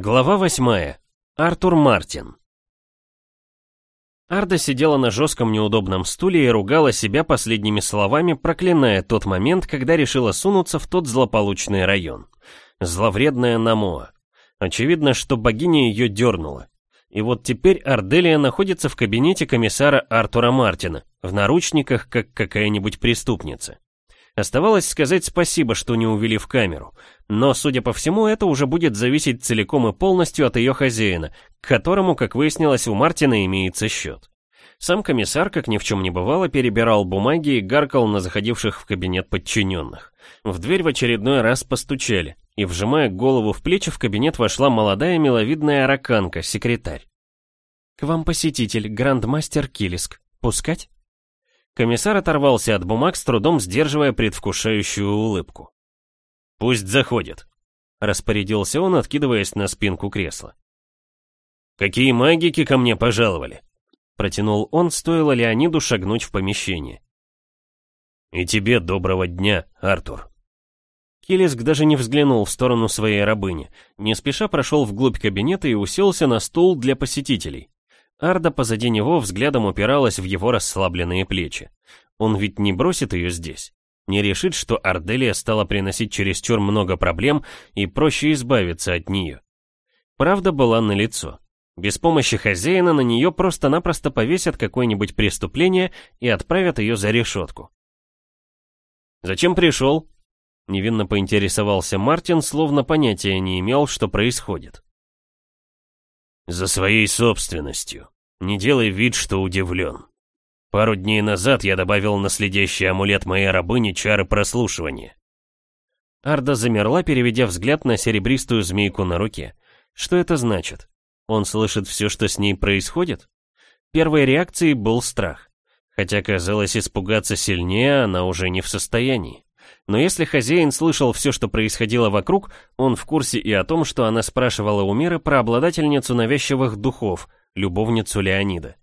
Глава восьмая. Артур Мартин. Арда сидела на жестком неудобном стуле и ругала себя последними словами, проклиная тот момент, когда решила сунуться в тот злополучный район. Зловредная Намоа. Очевидно, что богиня ее дернула. И вот теперь Арделия находится в кабинете комиссара Артура Мартина, в наручниках, как какая-нибудь преступница. Оставалось сказать спасибо, что не увели в камеру. Но, судя по всему, это уже будет зависеть целиком и полностью от ее хозяина, к которому, как выяснилось, у Мартина имеется счет. Сам комиссар, как ни в чем не бывало, перебирал бумаги и гаркал на заходивших в кабинет подчиненных. В дверь в очередной раз постучали, и, вжимая голову в плечи, в кабинет вошла молодая миловидная араканка, секретарь. «К вам посетитель, грандмастер Килиск. Пускать?» Комиссар оторвался от бумаг, с трудом сдерживая предвкушающую улыбку. «Пусть заходит», — распорядился он, откидываясь на спинку кресла. «Какие магики ко мне пожаловали?» — протянул он, стоило Леониду шагнуть в помещение. «И тебе доброго дня, Артур». Килиск даже не взглянул в сторону своей рабыни, не спеша прошел вглубь кабинета и уселся на стул для посетителей. Арда позади него взглядом упиралась в его расслабленные плечи. Он ведь не бросит ее здесь. Не решит, что Арделия стала приносить чересчур много проблем и проще избавиться от нее. Правда была налицо. Без помощи хозяина на нее просто-напросто повесят какое-нибудь преступление и отправят ее за решетку. «Зачем пришел?» Невинно поинтересовался Мартин, словно понятия не имел, что происходит. За своей собственностью. Не делай вид, что удивлен. Пару дней назад я добавил на следящий амулет моей рабыни чары прослушивания. Арда замерла, переведя взгляд на серебристую змейку на руке. Что это значит? Он слышит все, что с ней происходит? Первой реакцией был страх. Хотя казалось испугаться сильнее, она уже не в состоянии. Но если хозяин слышал все, что происходило вокруг, он в курсе и о том, что она спрашивала у Миры про обладательницу навязчивых духов, любовницу Леонида.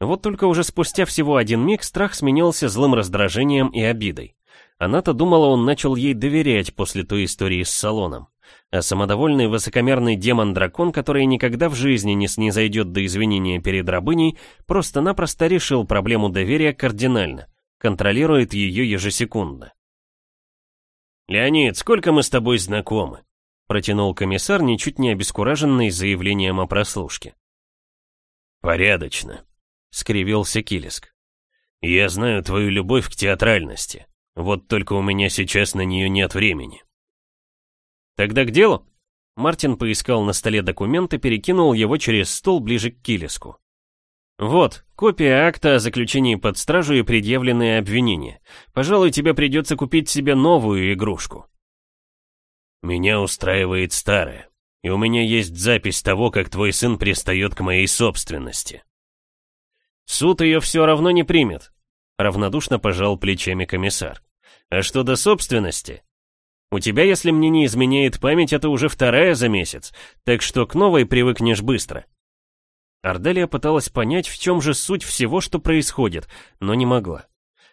Вот только уже спустя всего один миг страх сменился злым раздражением и обидой. Она-то думала, он начал ей доверять после той истории с салоном. А самодовольный высокомерный демон-дракон, который никогда в жизни не снизойдет до извинения перед рабыней, просто-напросто решил проблему доверия кардинально, контролирует ее ежесекундно. «Леонид, сколько мы с тобой знакомы?» Протянул комиссар, ничуть не обескураженный заявлением о прослушке. «Порядочно», — скривился Килиск. «Я знаю твою любовь к театральности. Вот только у меня сейчас на нее нет времени». «Тогда к делу?» Мартин поискал на столе документ и перекинул его через стол ближе к Килиску. «Вот, копия акта о заключении под стражу и предъявленные обвинения. Пожалуй, тебе придется купить себе новую игрушку». «Меня устраивает старая, и у меня есть запись того, как твой сын пристает к моей собственности». «Суд ее все равно не примет», — равнодушно пожал плечами комиссар. «А что до собственности? У тебя, если мне не изменяет память, это уже вторая за месяц, так что к новой привыкнешь быстро». Арделия пыталась понять, в чем же суть всего, что происходит, но не могла.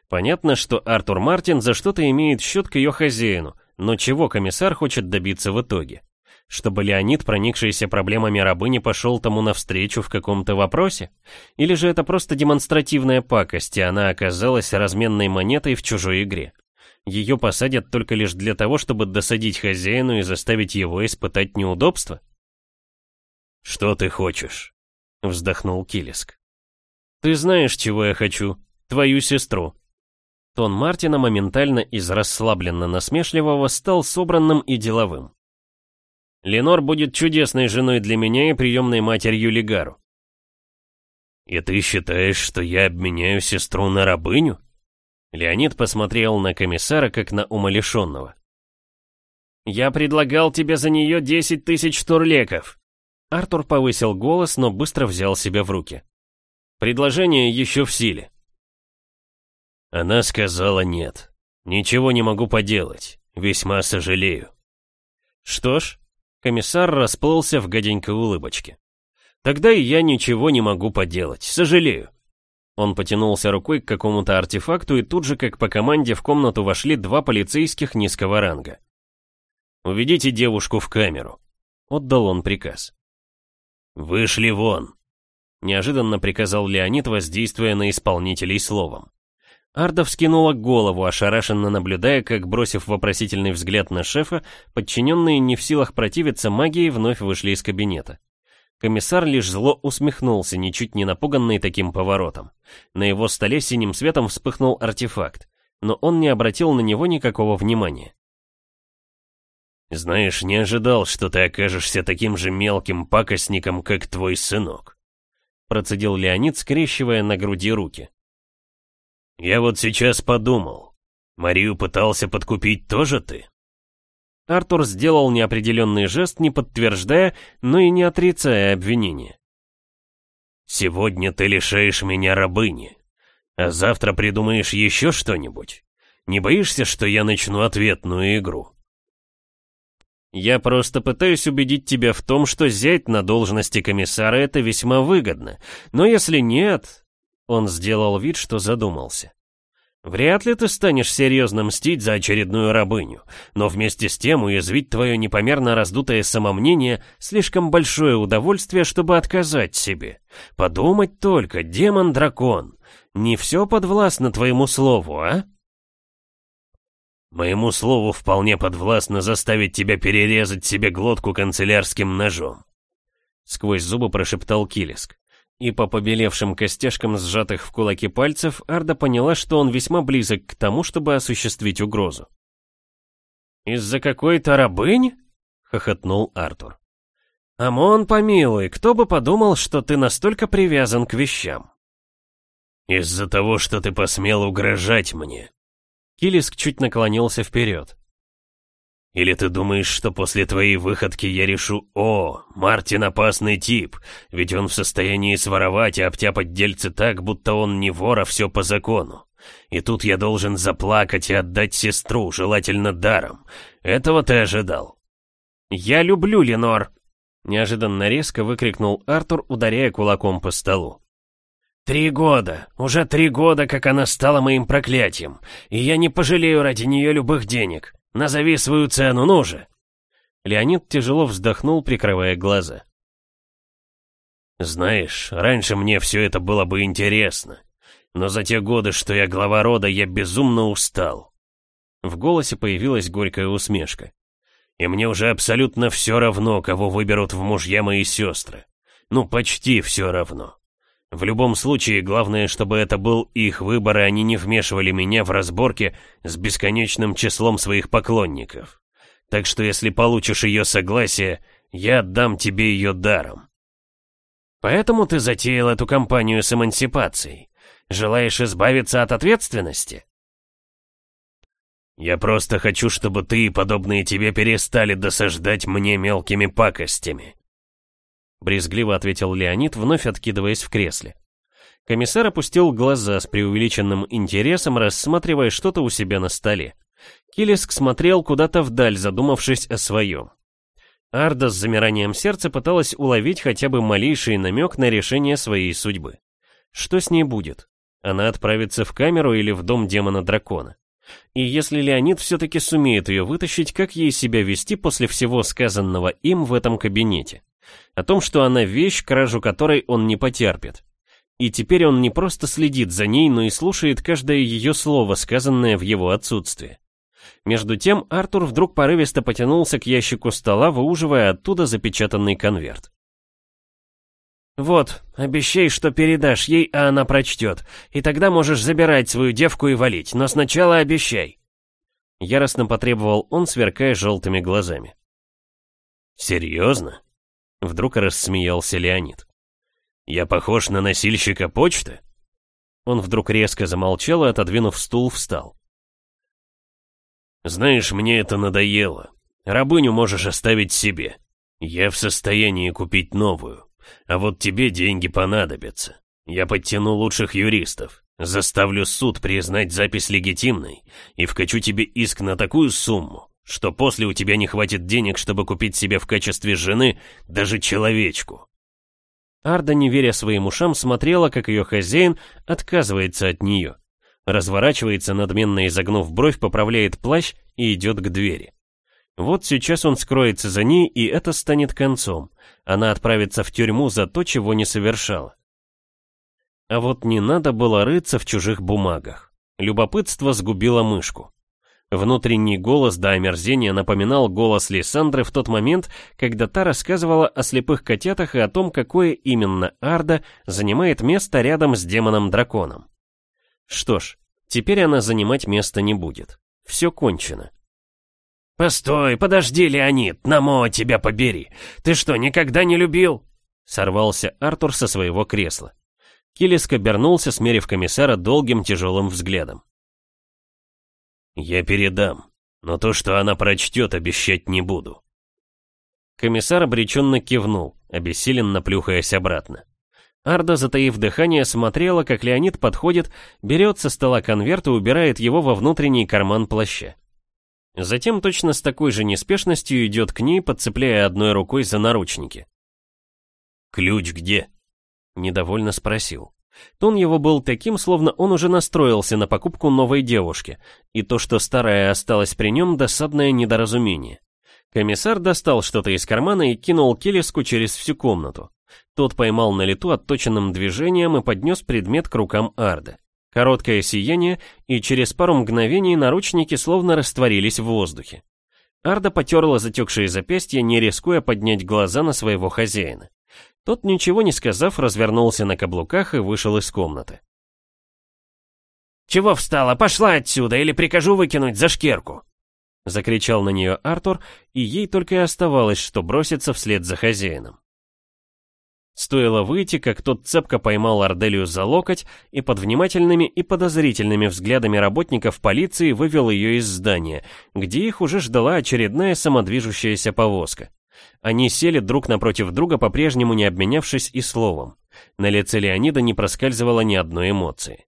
Понятно, что Артур Мартин за что-то имеет счет к ее хозяину, но чего комиссар хочет добиться в итоге? Чтобы Леонид, проникшийся проблемами рабыни, пошел тому навстречу в каком-то вопросе? Или же это просто демонстративная пакость, и она оказалась разменной монетой в чужой игре? Ее посадят только лишь для того, чтобы досадить хозяину и заставить его испытать неудобства? «Что ты хочешь?» — вздохнул Килиск. «Ты знаешь, чего я хочу. Твою сестру». Тон Мартина моментально из расслабленно-насмешливого стал собранным и деловым. «Ленор будет чудесной женой для меня и приемной матерью Лигару». «И ты считаешь, что я обменяю сестру на рабыню?» Леонид посмотрел на комиссара, как на умалишенного. «Я предлагал тебе за нее десять тысяч турлеков», Артур повысил голос, но быстро взял себя в руки. «Предложение еще в силе». Она сказала нет. «Ничего не могу поделать. Весьма сожалею». «Что ж», — комиссар расплылся в гаденькой улыбочке. «Тогда и я ничего не могу поделать. Сожалею». Он потянулся рукой к какому-то артефакту, и тут же, как по команде, в комнату вошли два полицейских низкого ранга. «Уведите девушку в камеру», Отдал он приказ. «Вышли вон!» Неожиданно приказал Леонид, воздействуя на исполнителей словом. Арда вскинула голову, ошарашенно наблюдая, как, бросив вопросительный взгляд на шефа, подчиненные не в силах противиться магии вновь вышли из кабинета. Комиссар лишь зло усмехнулся, ничуть не напуганный таким поворотом. На его столе синим светом вспыхнул артефакт, но он не обратил на него никакого внимания. «Знаешь, не ожидал, что ты окажешься таким же мелким пакостником, как твой сынок», процедил Леонид, скрещивая на груди руки. «Я вот сейчас подумал, Марию пытался подкупить тоже ты?» Артур сделал неопределенный жест, не подтверждая, но и не отрицая обвинения. «Сегодня ты лишаешь меня рабыни, а завтра придумаешь еще что-нибудь. Не боишься, что я начну ответную игру?» «Я просто пытаюсь убедить тебя в том, что зять на должности комиссара — это весьма выгодно. Но если нет...» Он сделал вид, что задумался. «Вряд ли ты станешь серьезно мстить за очередную рабыню, но вместе с тем уязвить твое непомерно раздутое самомнение — слишком большое удовольствие, чтобы отказать себе. Подумать только, демон-дракон, не все подвластно твоему слову, а?» Моему слову вполне подвластно заставить тебя перерезать себе глотку канцелярским ножом. Сквозь зубы прошептал Килиск. И по побелевшим костяшкам сжатых в кулаки пальцев Арда поняла, что он весьма близок к тому, чтобы осуществить угрозу. «Из-за какой-то рабынь?» — хохотнул Артур. «Амон, помилуй, кто бы подумал, что ты настолько привязан к вещам?» «Из-за того, что ты посмел угрожать мне», Килиск чуть наклонился вперед. «Или ты думаешь, что после твоей выходки я решу, о, Мартин опасный тип, ведь он в состоянии своровать и обтяпать дельцы так, будто он не вор, а все по закону. И тут я должен заплакать и отдать сестру, желательно даром. Этого ты ожидал?» «Я люблю Ленор!» Неожиданно резко выкрикнул Артур, ударяя кулаком по столу. Три года, уже три года, как она стала моим проклятием, и я не пожалею ради нее любых денег. Назови свою цену, ну же!» Леонид тяжело вздохнул, прикрывая глаза. «Знаешь, раньше мне все это было бы интересно, но за те годы, что я глава рода, я безумно устал». В голосе появилась горькая усмешка. «И мне уже абсолютно все равно, кого выберут в мужья мои сестры. Ну, почти все равно. В любом случае, главное, чтобы это был их выбор, и они не вмешивали меня в разборки с бесконечным числом своих поклонников. Так что если получишь ее согласие, я отдам тебе ее даром. Поэтому ты затеял эту кампанию с эмансипацией. Желаешь избавиться от ответственности? Я просто хочу, чтобы ты и подобные тебе перестали досаждать мне мелкими пакостями. Брезгливо ответил Леонид, вновь откидываясь в кресле. Комиссар опустил глаза с преувеличенным интересом, рассматривая что-то у себя на столе. Килиск смотрел куда-то вдаль, задумавшись о своем. Арда с замиранием сердца пыталась уловить хотя бы малейший намек на решение своей судьбы. Что с ней будет? Она отправится в камеру или в дом демона-дракона? И если Леонид все-таки сумеет ее вытащить, как ей себя вести после всего сказанного им в этом кабинете? О том, что она вещь, кражу которой он не потерпит. И теперь он не просто следит за ней, но и слушает каждое ее слово, сказанное в его отсутствие. Между тем Артур вдруг порывисто потянулся к ящику стола, выуживая оттуда запечатанный конверт. «Вот, обещай, что передашь ей, а она прочтет, и тогда можешь забирать свою девку и валить, но сначала обещай!» Яростно потребовал он, сверкая желтыми глазами. «Серьезно?» Вдруг рассмеялся Леонид. «Я похож на носильщика почты?» Он вдруг резко замолчал и, отодвинув стул, встал. «Знаешь, мне это надоело. Рабыню можешь оставить себе. Я в состоянии купить новую. А вот тебе деньги понадобятся. Я подтяну лучших юристов, заставлю суд признать запись легитимной и вкачу тебе иск на такую сумму, что после у тебя не хватит денег, чтобы купить себе в качестве жены даже человечку. Арда, не веря своим ушам, смотрела, как ее хозяин отказывается от нее. Разворачивается, надменно изогнув бровь, поправляет плащ и идет к двери. Вот сейчас он скроется за ней, и это станет концом. Она отправится в тюрьму за то, чего не совершала. А вот не надо было рыться в чужих бумагах. Любопытство сгубило мышку. Внутренний голос до омерзения напоминал голос Лиссандры в тот момент, когда та рассказывала о слепых котятах и о том, какое именно Арда занимает место рядом с демоном-драконом. Что ж, теперь она занимать место не будет. Все кончено. «Постой, подожди, Леонид, Намо, тебя побери! Ты что, никогда не любил?» Сорвался Артур со своего кресла. Килиск обернулся, смерив комиссара долгим тяжелым взглядом. «Я передам, но то, что она прочтет, обещать не буду». Комиссар обреченно кивнул, обессиленно плюхаясь обратно. Арда, затаив дыхание, смотрела, как Леонид подходит, берет со стола конверт и убирает его во внутренний карман плаща. Затем точно с такой же неспешностью идет к ней, подцепляя одной рукой за наручники. «Ключ где?» — недовольно спросил. Тон его был таким, словно он уже настроился на покупку новой девушки, и то, что старая осталась при нем, досадное недоразумение. Комиссар достал что-то из кармана и кинул Келеску через всю комнату. Тот поймал на лету отточенным движением и поднес предмет к рукам Арда. Короткое сияние, и через пару мгновений наручники словно растворились в воздухе. Арда потерла затекшие запястья, не рискуя поднять глаза на своего хозяина. Тот, ничего не сказав, развернулся на каблуках и вышел из комнаты. «Чего встала? Пошла отсюда, или прикажу выкинуть за шкерку!» Закричал на нее Артур, и ей только и оставалось, что броситься вслед за хозяином. Стоило выйти, как тот цепко поймал Арделию за локоть и под внимательными и подозрительными взглядами работников полиции вывел ее из здания, где их уже ждала очередная самодвижущаяся повозка. Они сели друг напротив друга, по-прежнему не обменявшись и словом. На лице Леонида не проскальзывало ни одной эмоции.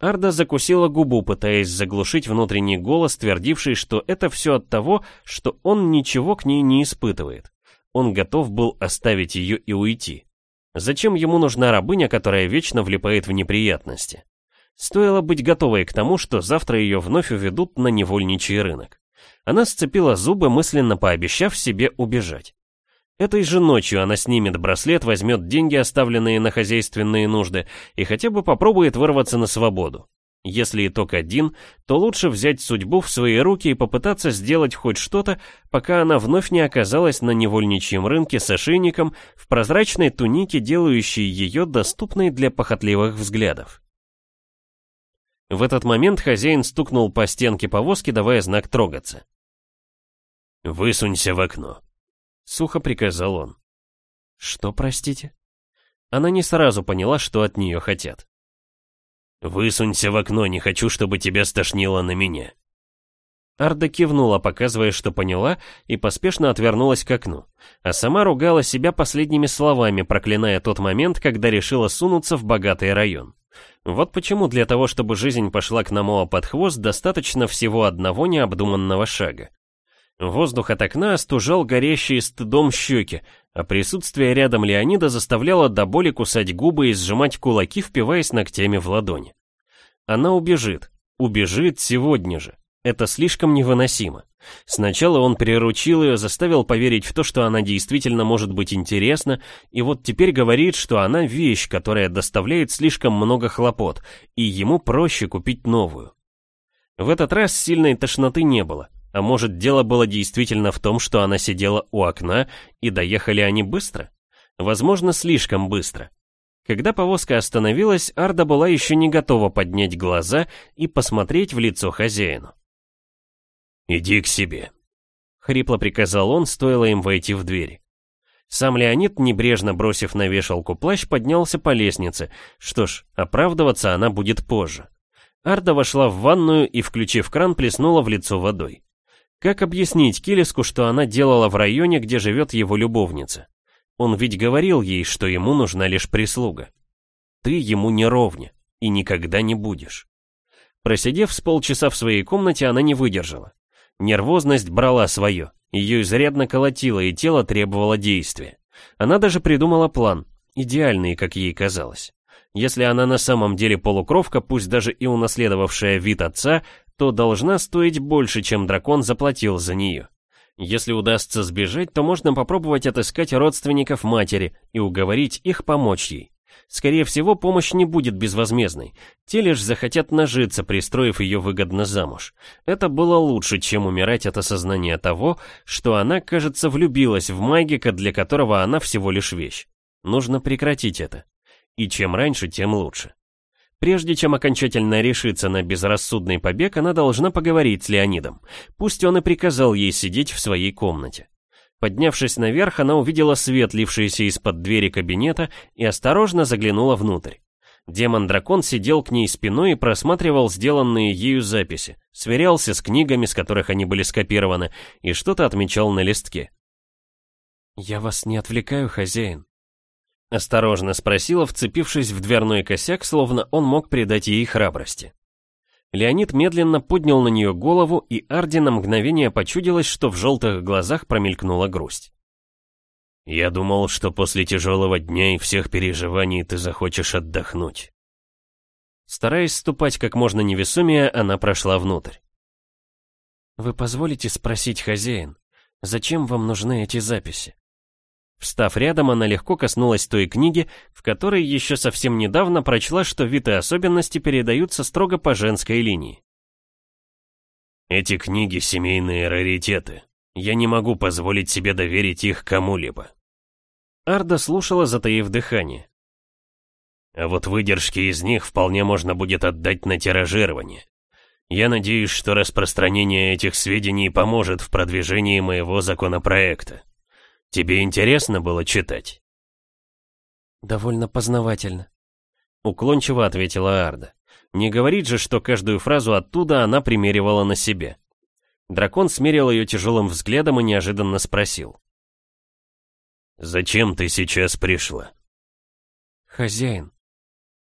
Арда закусила губу, пытаясь заглушить внутренний голос, твердивший, что это все от того, что он ничего к ней не испытывает. Он готов был оставить ее и уйти. Зачем ему нужна рабыня, которая вечно влипает в неприятности? Стоило быть готовой к тому, что завтра ее вновь уведут на невольничий рынок. Она сцепила зубы, мысленно пообещав себе убежать. Этой же ночью она снимет браслет, возьмет деньги, оставленные на хозяйственные нужды, и хотя бы попробует вырваться на свободу. Если итог один, то лучше взять судьбу в свои руки и попытаться сделать хоть что-то, пока она вновь не оказалась на невольничьем рынке с ошейником в прозрачной тунике, делающей ее доступной для похотливых взглядов. В этот момент хозяин стукнул по стенке повозки, давая знак трогаться. «Высунься в окно», — сухо приказал он. «Что, простите?» Она не сразу поняла, что от нее хотят. «Высунься в окно, не хочу, чтобы тебя стошнило на меня». Арда кивнула, показывая, что поняла, и поспешно отвернулась к окну, а сама ругала себя последними словами, проклиная тот момент, когда решила сунуться в богатый район. Вот почему для того, чтобы жизнь пошла к Намоа под хвост, достаточно всего одного необдуманного шага. Воздух от окна остужал горящие стыдом щеки, а присутствие рядом Леонида заставляло до боли кусать губы и сжимать кулаки, впиваясь ногтями в ладони. Она убежит, убежит сегодня же. Это слишком невыносимо. Сначала он приручил ее, заставил поверить в то, что она действительно может быть интересна, и вот теперь говорит, что она вещь, которая доставляет слишком много хлопот, и ему проще купить новую. В этот раз сильной тошноты не было, а может, дело было действительно в том, что она сидела у окна, и доехали они быстро? Возможно, слишком быстро. Когда повозка остановилась, Арда была еще не готова поднять глаза и посмотреть в лицо хозяину. «Иди к себе», — хрипло приказал он, стоило им войти в дверь. Сам Леонид, небрежно бросив на вешалку плащ, поднялся по лестнице. Что ж, оправдываться она будет позже. Арда вошла в ванную и, включив кран, плеснула в лицо водой. Как объяснить Килиску, что она делала в районе, где живет его любовница? Он ведь говорил ей, что ему нужна лишь прислуга. Ты ему не ровня и никогда не будешь. Просидев с полчаса в своей комнате, она не выдержала. Нервозность брала свое, ее изрядно колотило, и тело требовало действия. Она даже придумала план, идеальный, как ей казалось. Если она на самом деле полукровка, пусть даже и унаследовавшая вид отца, то должна стоить больше, чем дракон заплатил за нее. Если удастся сбежать, то можно попробовать отыскать родственников матери и уговорить их помочь ей. Скорее всего, помощь не будет безвозмездной. Те лишь захотят нажиться, пристроив ее выгодно замуж. Это было лучше, чем умирать от осознания того, что она, кажется, влюбилась в магика, для которого она всего лишь вещь. Нужно прекратить это. И чем раньше, тем лучше. Прежде чем окончательно решиться на безрассудный побег, она должна поговорить с Леонидом. Пусть он и приказал ей сидеть в своей комнате. Поднявшись наверх, она увидела свет, лившийся из-под двери кабинета, и осторожно заглянула внутрь. Демон-дракон сидел к ней спиной и просматривал сделанные ею записи, сверялся с книгами, с которых они были скопированы, и что-то отмечал на листке. «Я вас не отвлекаю, хозяин?» Осторожно спросила, вцепившись в дверной косяк, словно он мог придать ей храбрости. Леонид медленно поднял на нее голову, и Арди на мгновение почудилось, что в желтых глазах промелькнула грусть. «Я думал, что после тяжелого дня и всех переживаний ты захочешь отдохнуть». Стараясь ступать как можно невесомее, она прошла внутрь. «Вы позволите спросить, хозяин, зачем вам нужны эти записи?» Встав рядом, она легко коснулась той книги, в которой еще совсем недавно прочла, что вид и особенности передаются строго по женской линии. «Эти книги — семейные раритеты. Я не могу позволить себе доверить их кому-либо». Арда слушала, затаив дыхание. «А вот выдержки из них вполне можно будет отдать на тиражирование. Я надеюсь, что распространение этих сведений поможет в продвижении моего законопроекта». Тебе интересно было читать?» «Довольно познавательно», — уклончиво ответила Арда. Не говорит же, что каждую фразу оттуда она примеривала на себе. Дракон смерил ее тяжелым взглядом и неожиданно спросил. «Зачем ты сейчас пришла?» «Хозяин».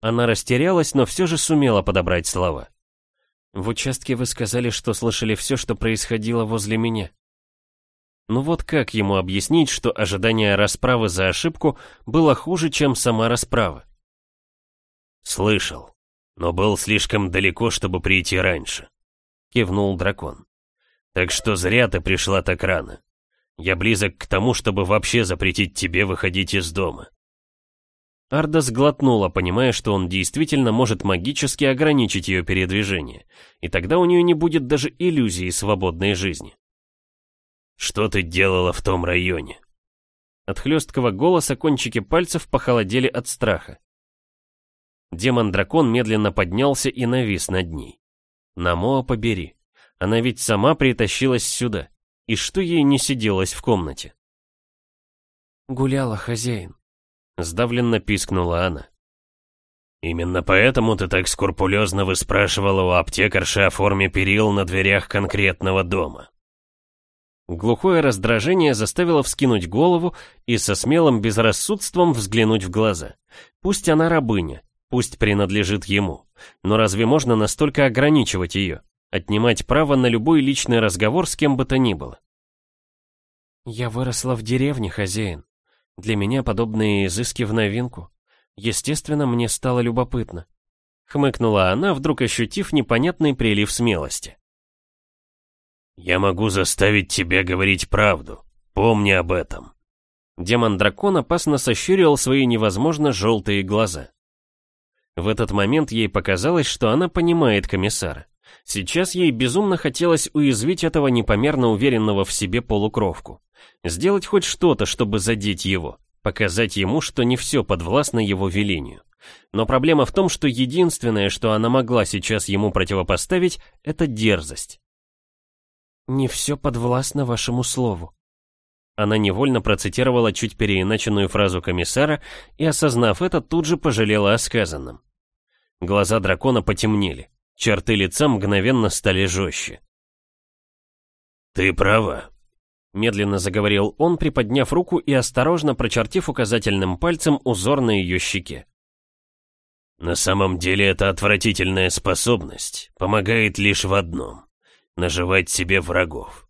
Она растерялась, но все же сумела подобрать слова. «В участке вы сказали, что слышали все, что происходило возле меня. Ну вот как ему объяснить, что ожидание расправы за ошибку было хуже, чем сама расправа? «Слышал, но был слишком далеко, чтобы прийти раньше», — кивнул дракон. «Так что зря ты пришла так рано. Я близок к тому, чтобы вообще запретить тебе выходить из дома». Арда сглотнула, понимая, что он действительно может магически ограничить ее передвижение, и тогда у нее не будет даже иллюзии свободной жизни. Что ты делала в том районе?» От хлесткого голоса кончики пальцев похолодели от страха. Демон-дракон медленно поднялся и навис над ней. Намоа побери. Она ведь сама притащилась сюда. И что ей не сиделось в комнате? «Гуляла, хозяин», — сдавленно пискнула она. «Именно поэтому ты так скрупулезно выспрашивала у аптекарши о форме перил на дверях конкретного дома», Глухое раздражение заставило вскинуть голову и со смелым безрассудством взглянуть в глаза. Пусть она рабыня, пусть принадлежит ему, но разве можно настолько ограничивать ее, отнимать право на любой личный разговор с кем бы то ни было? «Я выросла в деревне, хозяин. Для меня подобные изыски в новинку. Естественно, мне стало любопытно». Хмыкнула она, вдруг ощутив непонятный прилив смелости. «Я могу заставить тебя говорить правду. Помни об этом». Демон-дракон опасно сощурил свои невозможно желтые глаза. В этот момент ей показалось, что она понимает комиссара. Сейчас ей безумно хотелось уязвить этого непомерно уверенного в себе полукровку. Сделать хоть что-то, чтобы задеть его, показать ему, что не все подвластно его велению. Но проблема в том, что единственное, что она могла сейчас ему противопоставить, это дерзость. «Не все подвластно вашему слову». Она невольно процитировала чуть переиначенную фразу комиссара и, осознав это, тут же пожалела о сказанном. Глаза дракона потемнели, черты лица мгновенно стали жестче. «Ты права», — медленно заговорил он, приподняв руку и осторожно прочертив указательным пальцем узор на ее щеке. «На самом деле эта отвратительная способность помогает лишь в одном наживать себе врагов.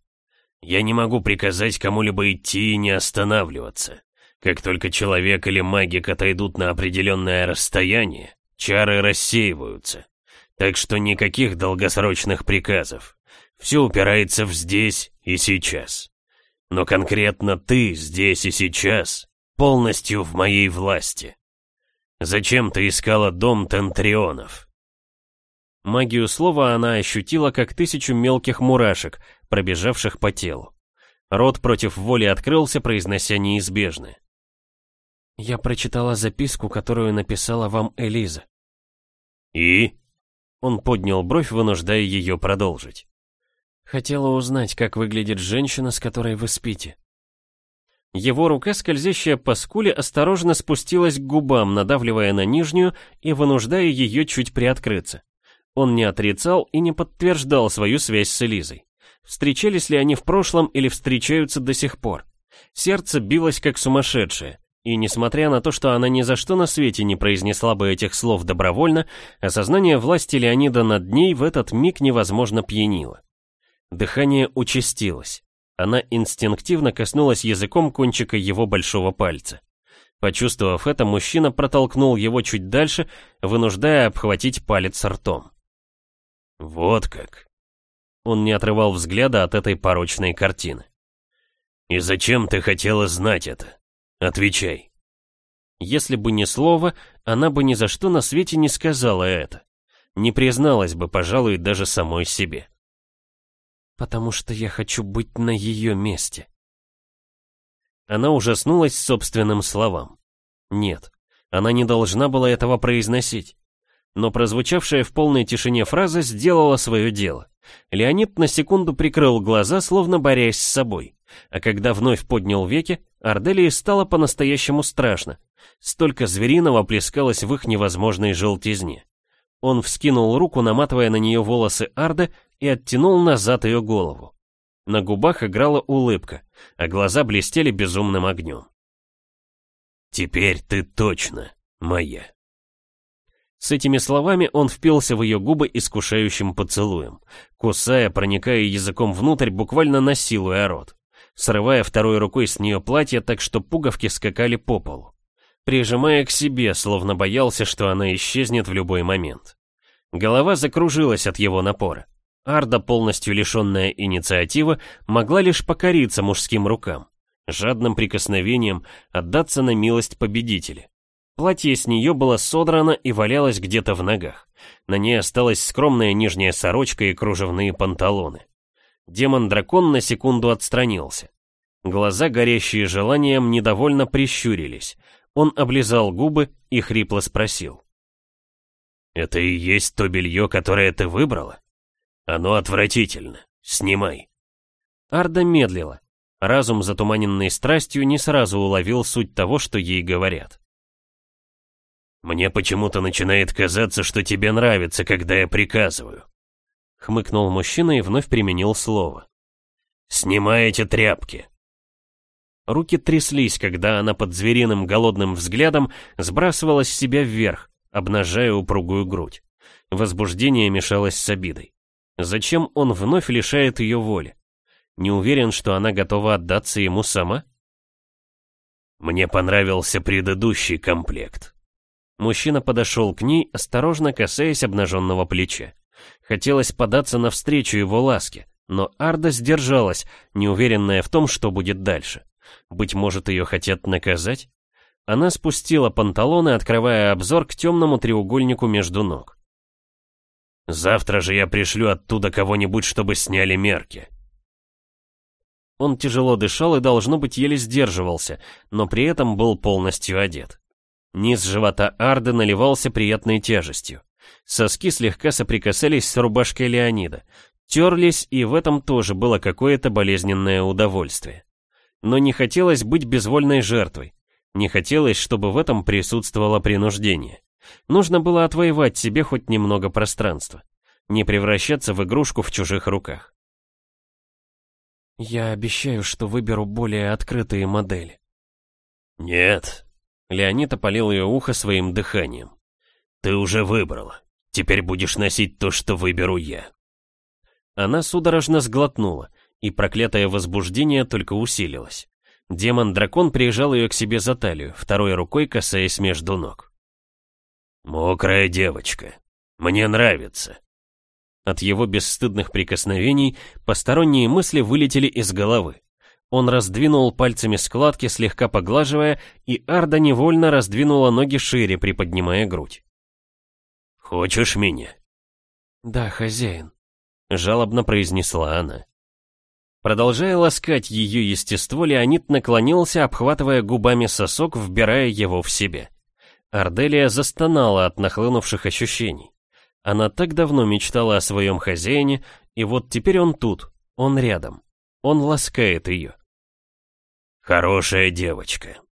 Я не могу приказать кому-либо идти и не останавливаться. Как только человек или магик отойдут на определенное расстояние, чары рассеиваются. Так что никаких долгосрочных приказов. Все упирается в здесь и сейчас. Но конкретно ты здесь и сейчас, полностью в моей власти. Зачем ты искала дом Тентрионов?» Магию слова она ощутила, как тысячу мелких мурашек, пробежавших по телу. Рот против воли открылся, произнося неизбежное. «Я прочитала записку, которую написала вам Элиза». «И?» Он поднял бровь, вынуждая ее продолжить. «Хотела узнать, как выглядит женщина, с которой вы спите». Его рука, скользящая по скуле, осторожно спустилась к губам, надавливая на нижнюю и вынуждая ее чуть приоткрыться. Он не отрицал и не подтверждал свою связь с Элизой. Встречались ли они в прошлом или встречаются до сих пор? Сердце билось как сумасшедшее, и несмотря на то, что она ни за что на свете не произнесла бы этих слов добровольно, осознание власти Леонида над ней в этот миг невозможно пьянило. Дыхание участилось. Она инстинктивно коснулась языком кончика его большого пальца. Почувствовав это, мужчина протолкнул его чуть дальше, вынуждая обхватить палец ртом. «Вот как!» Он не отрывал взгляда от этой порочной картины. «И зачем ты хотела знать это? Отвечай!» Если бы ни слова, она бы ни за что на свете не сказала это. Не призналась бы, пожалуй, даже самой себе. «Потому что я хочу быть на ее месте». Она ужаснулась собственным словам. Нет, она не должна была этого произносить но прозвучавшая в полной тишине фраза сделала свое дело. Леонид на секунду прикрыл глаза, словно борясь с собой. А когда вновь поднял веки, Арделии стало по-настоящему страшно. Столько звериного плескалось в их невозможной желтизне. Он вскинул руку, наматывая на нее волосы Арды, и оттянул назад ее голову. На губах играла улыбка, а глаза блестели безумным огнем. «Теперь ты точно моя». С этими словами он впился в ее губы искушающим поцелуем, кусая, проникая языком внутрь, буквально насилуя рот, срывая второй рукой с нее платье так, что пуговки скакали по полу, прижимая к себе, словно боялся, что она исчезнет в любой момент. Голова закружилась от его напора. Арда, полностью лишенная инициативы, могла лишь покориться мужским рукам, жадным прикосновением отдаться на милость победителя. Платье с нее было содрано и валялось где-то в ногах. На ней осталась скромная нижняя сорочка и кружевные панталоны. Демон-дракон на секунду отстранился. Глаза, горящие желанием, недовольно прищурились. Он облизал губы и хрипло спросил. «Это и есть то белье, которое ты выбрала? Оно отвратительно. Снимай». Арда медлила. Разум, затуманенный страстью, не сразу уловил суть того, что ей говорят. «Мне почему-то начинает казаться, что тебе нравится, когда я приказываю», — хмыкнул мужчина и вновь применил слово. «Снимай эти тряпки». Руки тряслись, когда она под звериным голодным взглядом сбрасывала с себя вверх, обнажая упругую грудь. Возбуждение мешалось с обидой. Зачем он вновь лишает ее воли? Не уверен, что она готова отдаться ему сама? Мне понравился предыдущий комплект. Мужчина подошел к ней, осторожно касаясь обнаженного плеча. Хотелось податься навстречу его ласке, но Арда сдержалась, неуверенная в том, что будет дальше. Быть может, ее хотят наказать? Она спустила панталоны, открывая обзор к темному треугольнику между ног. «Завтра же я пришлю оттуда кого-нибудь, чтобы сняли мерки». Он тяжело дышал и, должно быть, еле сдерживался, но при этом был полностью одет. Низ живота Арды наливался приятной тяжестью. Соски слегка соприкасались с рубашкой Леонида, терлись, и в этом тоже было какое-то болезненное удовольствие. Но не хотелось быть безвольной жертвой. Не хотелось, чтобы в этом присутствовало принуждение. Нужно было отвоевать себе хоть немного пространства. Не превращаться в игрушку в чужих руках. «Я обещаю, что выберу более открытые модели». «Нет, Леонид опалил ее ухо своим дыханием. «Ты уже выбрала. Теперь будешь носить то, что выберу я». Она судорожно сглотнула, и проклятое возбуждение только усилилось. Демон-дракон прижал ее к себе за талию, второй рукой касаясь между ног. «Мокрая девочка. Мне нравится». От его бесстыдных прикосновений посторонние мысли вылетели из головы. Он раздвинул пальцами складки, слегка поглаживая, и Арда невольно раздвинула ноги шире, приподнимая грудь. «Хочешь меня?» «Да, хозяин», — жалобно произнесла она. Продолжая ласкать ее естество, Леонид наклонился, обхватывая губами сосок, вбирая его в себе. Арделия застонала от нахлынувших ощущений. Она так давно мечтала о своем хозяине, и вот теперь он тут, он рядом. Он ласкает ее. «Хорошая девочка».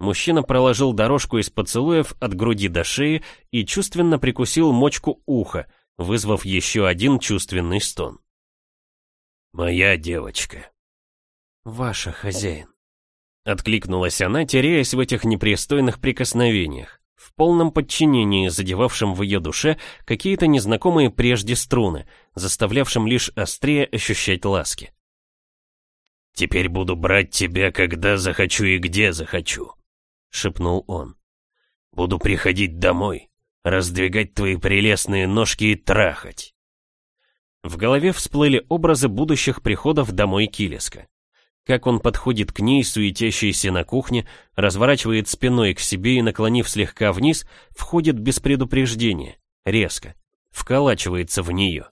Мужчина проложил дорожку из поцелуев от груди до шеи и чувственно прикусил мочку уха, вызвав еще один чувственный стон. «Моя девочка». «Ваша, хозяин». Откликнулась она, теряясь в этих непристойных прикосновениях, в полном подчинении, задевавшем в ее душе какие-то незнакомые прежде струны, заставлявшим лишь острее ощущать ласки. «Теперь буду брать тебя, когда захочу и где захочу», — шепнул он. «Буду приходить домой, раздвигать твои прелестные ножки и трахать». В голове всплыли образы будущих приходов домой Килиска. Как он подходит к ней, суетящейся на кухне, разворачивает спиной к себе и, наклонив слегка вниз, входит без предупреждения, резко, вколачивается в нее.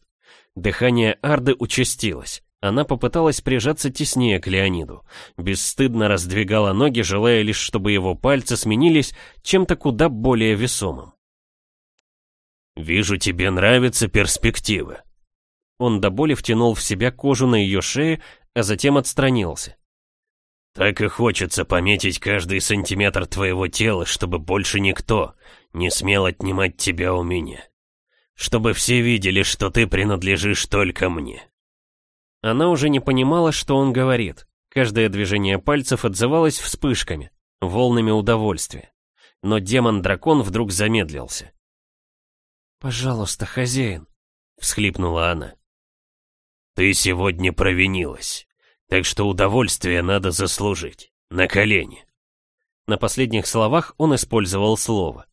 Дыхание Арды участилось. Она попыталась прижаться теснее к Леониду. Бесстыдно раздвигала ноги, желая лишь, чтобы его пальцы сменились чем-то куда более весомым. «Вижу, тебе нравится перспектива». Он до боли втянул в себя кожу на ее шее, а затем отстранился. «Так и хочется пометить каждый сантиметр твоего тела, чтобы больше никто не смел отнимать тебя у меня. Чтобы все видели, что ты принадлежишь только мне». Она уже не понимала, что он говорит. Каждое движение пальцев отзывалось вспышками, волнами удовольствия. Но демон-дракон вдруг замедлился. «Пожалуйста, хозяин», — всхлипнула она. «Ты сегодня провинилась, так что удовольствие надо заслужить. На колени». На последних словах он использовал слово.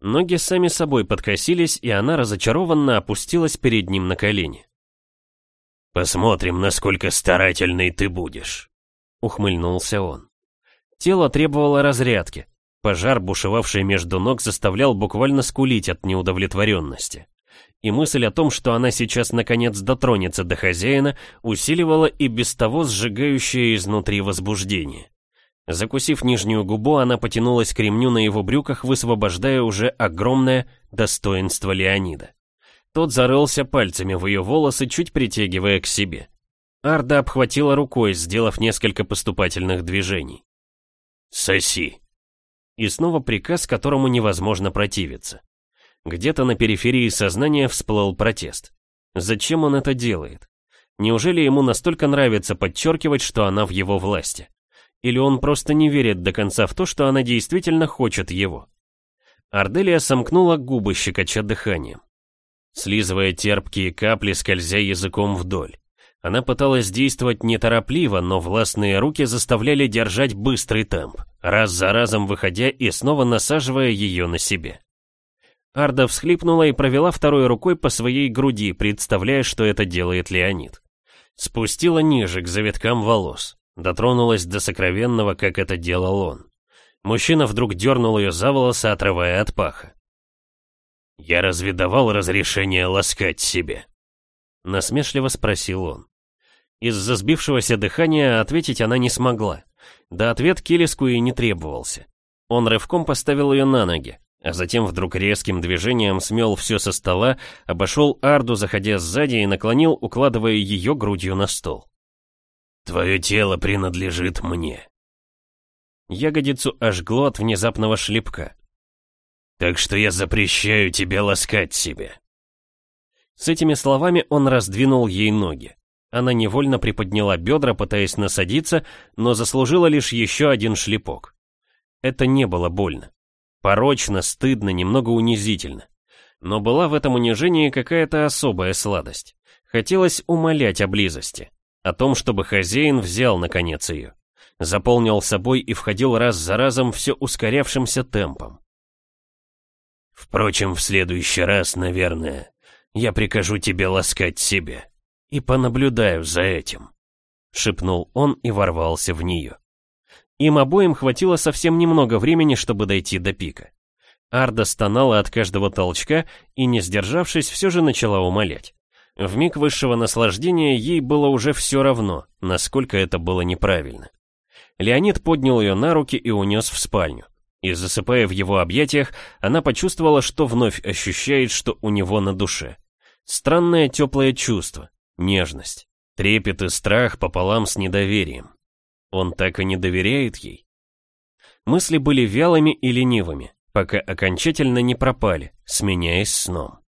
Ноги сами собой подкосились, и она разочарованно опустилась перед ним на колени. «Посмотрим, насколько старательный ты будешь», — ухмыльнулся он. Тело требовало разрядки. Пожар, бушевавший между ног, заставлял буквально скулить от неудовлетворенности. И мысль о том, что она сейчас наконец дотронется до хозяина, усиливала и без того сжигающее изнутри возбуждение. Закусив нижнюю губу, она потянулась к ремню на его брюках, высвобождая уже огромное достоинство Леонида. Тот зарылся пальцами в ее волосы, чуть притягивая к себе. Арда обхватила рукой, сделав несколько поступательных движений. «Соси!» И снова приказ, которому невозможно противиться. Где-то на периферии сознания всплыл протест. Зачем он это делает? Неужели ему настолько нравится подчеркивать, что она в его власти? Или он просто не верит до конца в то, что она действительно хочет его? Арделия сомкнула губы, щекоча дыханием слизывая терпкие капли, скользя языком вдоль. Она пыталась действовать неторопливо, но властные руки заставляли держать быстрый темп, раз за разом выходя и снова насаживая ее на себе. Арда всхлипнула и провела второй рукой по своей груди, представляя, что это делает Леонид. Спустила ниже, к завиткам волос, дотронулась до сокровенного, как это делал он. Мужчина вдруг дернул ее за волосы, отрывая от паха. «Я разве давал разрешение ласкать себе?» Насмешливо спросил он. Из-за сбившегося дыхания ответить она не смогла. Да ответ Килиску и не требовался. Он рывком поставил ее на ноги, а затем вдруг резким движением смел все со стола, обошел Арду, заходя сзади и наклонил, укладывая ее грудью на стол. «Твое тело принадлежит мне». Ягодицу ожгло от внезапного шлепка. Так что я запрещаю тебе ласкать себя. С этими словами он раздвинул ей ноги. Она невольно приподняла бедра, пытаясь насадиться, но заслужила лишь еще один шлепок. Это не было больно. Порочно, стыдно, немного унизительно. Но была в этом унижении какая-то особая сладость. Хотелось умолять о близости, о том, чтобы хозяин взял, наконец, ее. Заполнил собой и входил раз за разом все ускорявшимся темпом. Впрочем, в следующий раз, наверное, я прикажу тебе ласкать себя. И понаблюдаю за этим. шепнул он и ворвался в нее. Им обоим хватило совсем немного времени, чтобы дойти до пика. Арда стонала от каждого толчка и, не сдержавшись, все же начала умолять. В миг высшего наслаждения ей было уже все равно, насколько это было неправильно. Леонид поднял ее на руки и унес в спальню. И засыпая в его объятиях, она почувствовала, что вновь ощущает, что у него на душе. Странное теплое чувство, нежность, трепет и страх пополам с недоверием. Он так и не доверяет ей. Мысли были вялыми и ленивыми, пока окончательно не пропали, сменяясь сном.